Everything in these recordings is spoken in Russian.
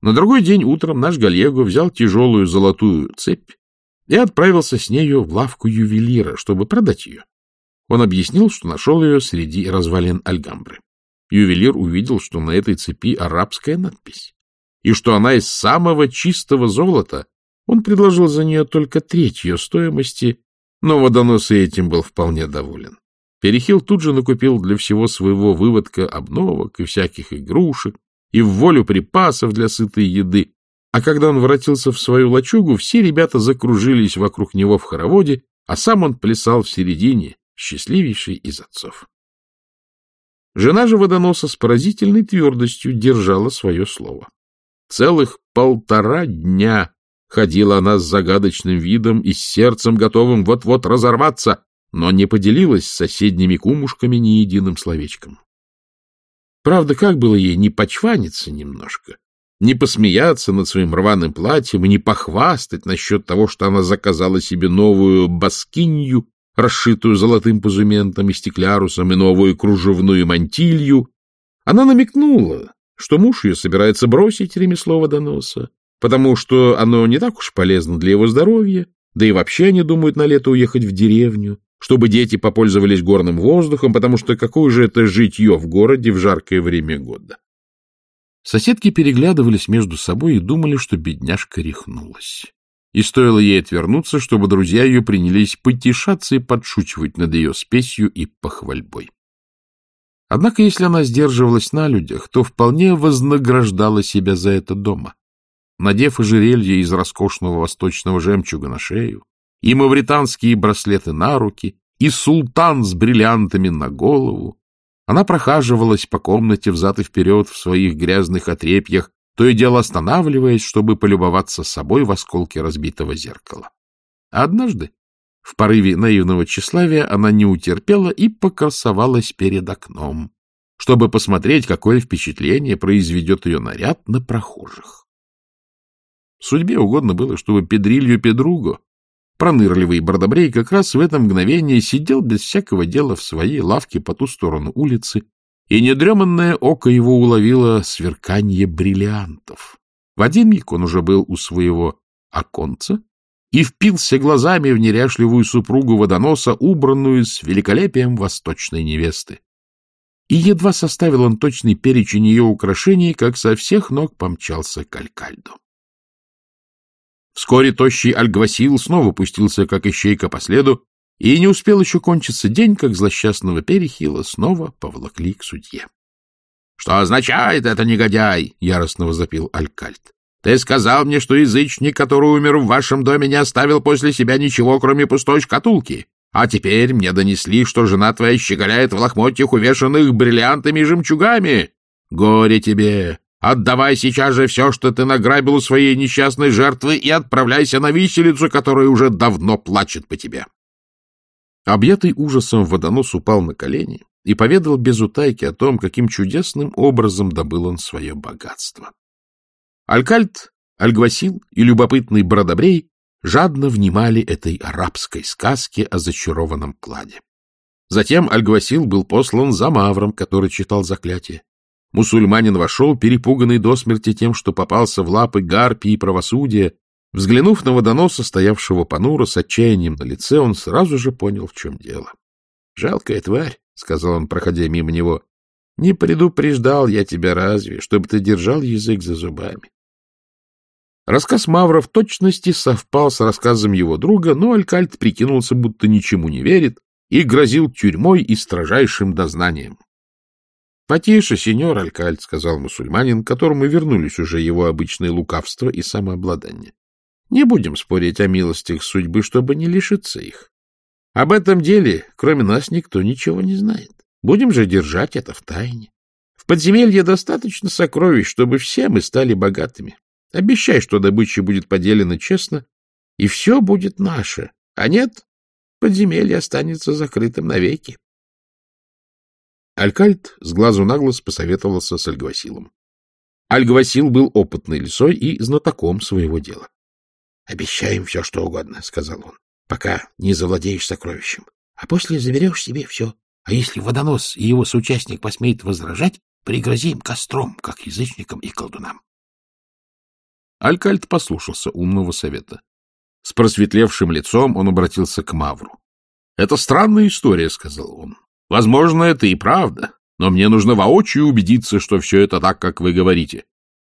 На другой день утром наш Гальего взял тяжелую золотую цепь и отправился с нею в лавку ювелира, чтобы продать ее. Он объяснил, что нашел ее среди развалин Альгамбры. Ювелир увидел, что на этой цепи арабская надпись, и что она из самого чистого золота. Он предложил за нее только треть ее стоимости, но водонос и этим был вполне доволен. Перехил тут же накупил для всего своего выводка обновок и всяких игрушек, и в волю припасов для сытой еды, а когда он воротился в свою лачугу, все ребята закружились вокруг него в хороводе, а сам он плясал в середине, счастливейший из отцов. Жена же водоноса с поразительной твердостью держала свое слово. Целых полтора дня ходила она с загадочным видом и с сердцем, готовым вот-вот разорваться, но не поделилась с соседними кумушками ни единым словечком. Правда, как было ей не почваниться немножко, не посмеяться над своим рваным платьем и не похвастать насчет того, что она заказала себе новую баскинью, расшитую золотым позументом и стеклярусом, и новую кружевную мантилью. Она намекнула, что муж ее собирается бросить ремесло водоноса, потому что оно не так уж полезно для его здоровья, да и вообще они думают на лето уехать в деревню, чтобы дети попользовались горным воздухом, потому что какое же это житье в городе в жаркое время года. Соседки переглядывались между собой и думали, что бедняжка рехнулась. И стоило ей отвернуться, чтобы друзья ее принялись потешаться и подшучивать над ее спесью и похвальбой. Однако, если она сдерживалась на людях, то вполне вознаграждала себя за это дома. Надев ожерелье из роскошного восточного жемчуга на шею, и мавританские браслеты на руки, и султан с бриллиантами на голову, она прохаживалась по комнате взад и вперед в своих грязных отрепьях, то и дело останавливаясь, чтобы полюбоваться собой в осколке разбитого зеркала. А однажды, в порыве наивного тщеславия, она не утерпела и покрасовалась перед окном, чтобы посмотреть, какое впечатление произведет ее наряд на прохожих. Судьбе угодно было, чтобы Педрилью Педруго, пронырливый Бардобрей, как раз в это мгновение сидел без всякого дела в своей лавке по ту сторону улицы, и недреманное око его уловило сверканье бриллиантов. В один миг он уже был у своего оконца и впился глазами в неряшливую супругу водоноса, убранную с великолепием восточной невесты. И едва составил он точный перечень ее украшений, как со всех ног помчался к Алькальду. Вскоре тощий Альгвасил снова пустился, как ищейка по следу, и не успел еще кончиться день, как злосчастного Перехила снова поволокли к судье. — Что означает это, негодяй? — яростно возопил Алькальт. — Ты сказал мне, что язычник, который умер в вашем доме, не оставил после себя ничего, кроме пустой шкатулки. А теперь мне донесли, что жена твоя щеголяет в лохмотьях, увешанных бриллиантами и жемчугами. Горе тебе! Отдавай сейчас же все, что ты награбил у своей несчастной жертвы, и отправляйся на виселицу, которая уже давно плачет по тебе. Объятый ужасом водонос упал на колени и поведал без утайки о том, каким чудесным образом добыл он свое богатство. Алькальт, Альгвасил и любопытный Бродобрей жадно внимали этой арабской сказке о зачарованном кладе. Затем Альгвасил был послан за Мавром, который читал заклятие. Мусульманин вошел, перепуганный до смерти тем, что попался в лапы гарпии и правосудия. Взглянув на водоноса, стоявшего понуро с отчаянием на лице, он сразу же понял, в чем дело. — Жалкая тварь, — сказал он, проходя мимо него. — Не предупреждал я тебя разве, чтобы ты держал язык за зубами. Рассказ Мавра в точности совпал с рассказом его друга, но Алькальт прикинулся, будто ничему не верит, и грозил тюрьмой и строжайшим дознанием. — Потише, сеньор Алькальд, — сказал мусульманин, которому вернулись уже его обычное лукавство и самообладание. — Не будем спорить о милостях судьбы, чтобы не лишиться их. Об этом деле, кроме нас, никто ничего не знает. Будем же держать это в тайне. В подземелье достаточно сокровищ, чтобы все мы стали богатыми. Обещай, что добыча будет поделена честно, и все будет наше. А нет, подземелье останется закрытым навеки. Алькальт с глазу на глаз посоветовался с Альгвасилом. Альгвасил был опытный лисой и знатоком своего дела. — Обещаем все, что угодно, — сказал он, — пока не завладеешь сокровищем. А после заберешь себе все. А если водонос и его соучастник посмеет возражать, пригрози им костром, как язычникам и колдунам. Алькальт послушался умного совета. С просветлевшим лицом он обратился к Мавру. — Это странная история, — сказал он. — Возможно, это и правда, но мне нужно воочию убедиться, что все это так, как вы говорите.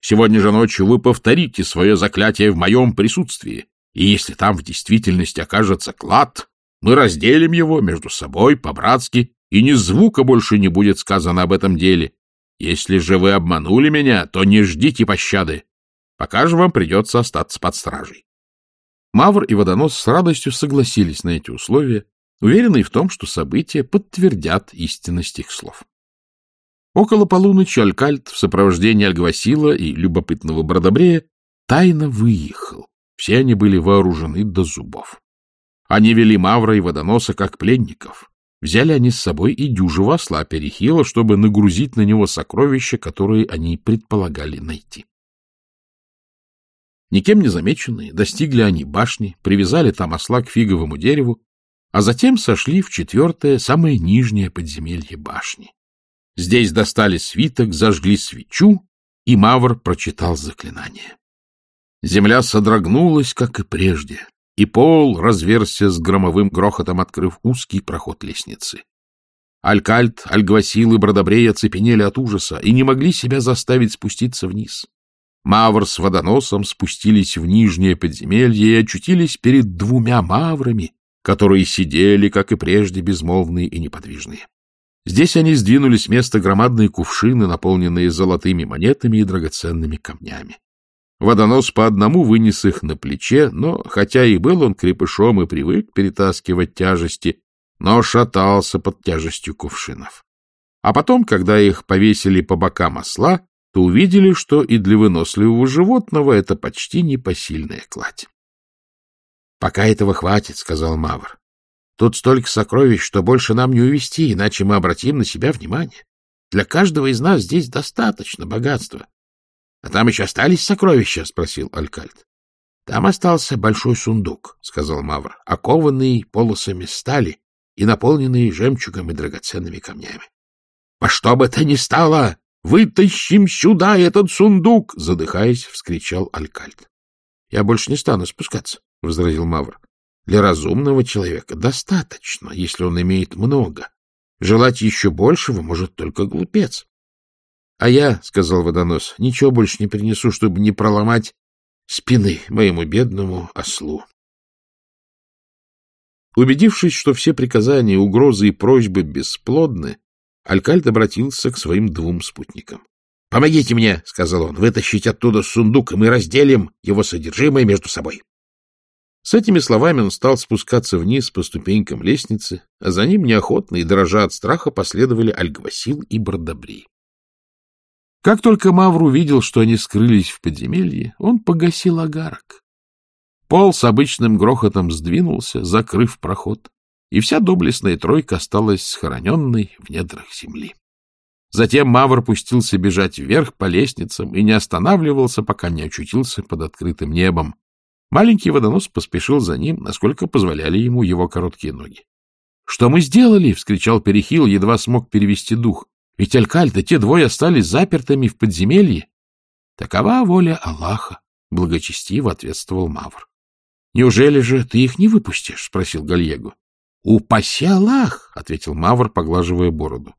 Сегодня же ночью вы повторите свое заклятие в моем присутствии, и если там в действительности окажется клад, мы разделим его между собой по-братски, и ни звука больше не будет сказано об этом деле. Если же вы обманули меня, то не ждите пощады. Пока же вам придется остаться под стражей. Мавр и Водонос с радостью согласились на эти условия, уверенные в том, что события подтвердят истинность их слов. Около полуночи Алькальт в сопровождении Альгвасила и любопытного Бродобрея тайно выехал. Все они были вооружены до зубов. Они вели Мавра и Водоноса как пленников. Взяли они с собой и дюжего осла Перехила, чтобы нагрузить на него сокровища, которые они предполагали найти. Никем не замеченные, достигли они башни, привязали там осла к фиговому дереву, а затем сошли в четвертое, самое нижнее подземелье башни. Здесь достали свиток, зажгли свечу, и Мавр прочитал заклинание. Земля содрогнулась, как и прежде, и пол разверзся с громовым грохотом, открыв узкий проход лестницы. Алькальт, Альгвасил и Бродобрей оцепенели от ужаса и не могли себя заставить спуститься вниз. Мавр с водоносом спустились в нижнее подземелье и очутились перед двумя маврами, которые сидели, как и прежде, безмолвные и неподвижные. Здесь они сдвинули с места громадные кувшины, наполненные золотыми монетами и драгоценными камнями. Водонос по одному вынес их на плече, но, хотя и был он крепышом и привык перетаскивать тяжести, но шатался под тяжестью кувшинов. А потом, когда их повесили по бокам осла, то увидели, что и для выносливого животного это почти непосильная кладь. — Пока этого хватит, — сказал Мавр. Тут столько сокровищ, что больше нам не увести, иначе мы обратим на себя внимание. Для каждого из нас здесь достаточно богатства. — А там еще остались сокровища? — спросил Алькальд. — Там остался большой сундук, — сказал Мавр, — окованный полосами стали и наполненный жемчугом и драгоценными камнями. — Во что бы то ни стало, вытащим сюда этот сундук! — задыхаясь, вскричал Алькальд. — Я больше не стану спускаться, — возразил Мавр. Для разумного человека достаточно, если он имеет много. Желать еще большего может только глупец. — А я, — сказал водонос, — ничего больше не принесу, чтобы не проломать спины моему бедному ослу. Убедившись, что все приказания, угрозы и просьбы бесплодны, Алькальд обратился к своим двум спутникам. — Помогите мне, — сказал он, — вытащить оттуда сундук, и мы разделим его содержимое между собой. С этими словами он стал спускаться вниз по ступенькам лестницы, а за ним неохотно и дрожа от страха последовали Альгвасил и Бардабри. Как только Мавр увидел, что они скрылись в подземелье, он погасил агарок. Пол с обычным грохотом сдвинулся, закрыв проход, и вся доблестная тройка осталась схороненной в недрах земли. Затем Мавр пустился бежать вверх по лестницам и не останавливался, пока не очутился под открытым небом, Маленький водонос поспешил за ним, насколько позволяли ему его короткие ноги. — Что мы сделали? — вскричал Перехил, едва смог перевести дух. — Ведь Алькальда, те двое остались запертыми в подземелье. — Такова воля Аллаха, — благочестиво ответствовал Мавр. — Неужели же ты их не выпустишь? — спросил Гальего. — Упаси Аллах! — ответил Мавр, поглаживая бороду.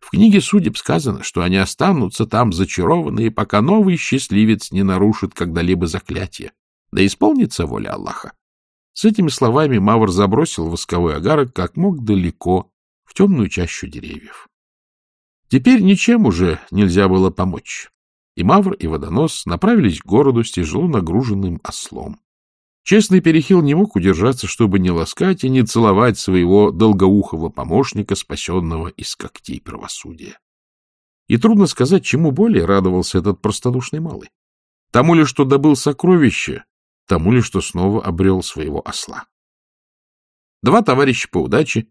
В книге судеб сказано, что они останутся там зачарованные, пока новый счастливец не нарушит когда-либо заклятие. Да исполнится воля Аллаха. С этими словами Мавр забросил восковой агарок как мог далеко, в темную чащу деревьев. Теперь ничем уже нельзя было помочь. И Мавр, и Водонос направились к городу с тяжело нагруженным ослом. Честный Перехил не мог удержаться, чтобы не ласкать и не целовать своего долгоухого помощника, спасенного из когтей правосудия. И трудно сказать, чему более радовался этот простодушный малый. Тому ли, что добыл сокровище, тому ли, что снова обрел своего осла. Два товарища по удаче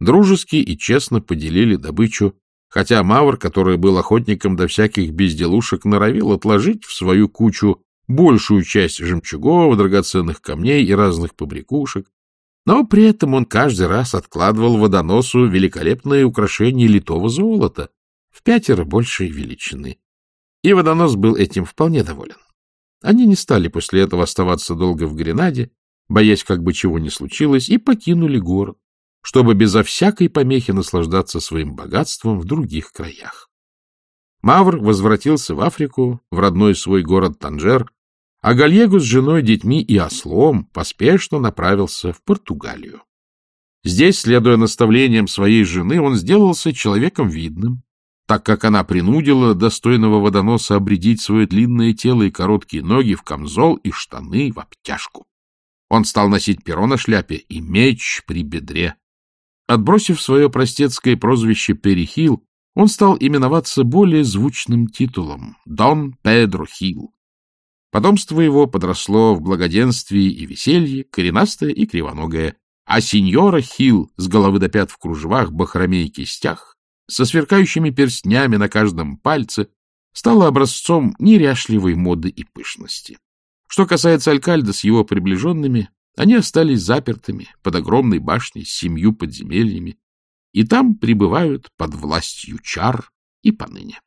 дружески и честно поделили добычу, хотя Мавр, который был охотником до всяких безделушек, норовил отложить в свою кучу большую часть жемчугов, драгоценных камней и разных побрякушек, но при этом он каждый раз откладывал водоносу великолепное украшение литого золота в пятеро большей величины. И водонос был этим вполне доволен. Они не стали после этого оставаться долго в Гренаде, боясь, как бы чего ни случилось, и покинули город, чтобы безо всякой помехи наслаждаться своим богатством в других краях. Мавр возвратился в Африку, в родной свой город Танжер, а Гальего с женой, детьми и ослом поспешно направился в Португалию. Здесь, следуя наставлениям своей жены, он сделался человеком видным, так как она принудила достойного водоноса обредить свое длинное тело и короткие ноги в камзол и штаны в обтяжку. Он стал носить перо на шляпе и меч при бедре. Отбросив свое простецкое прозвище Перехил, он стал именоваться более звучным титулом — Дон Педро Хил. Потомство его подросло в благоденствии и веселье, коренастое и кривоногое, а сеньора Хил с головы до пят в кружевах, бахроме и кистях, со сверкающими перстнями на каждом пальце, стала образцом неряшливой моды и пышности. Что касается Алькальда с его приближенными, они остались запертыми под огромной башней с семью подземельями, и там пребывают под властью чар и поныне.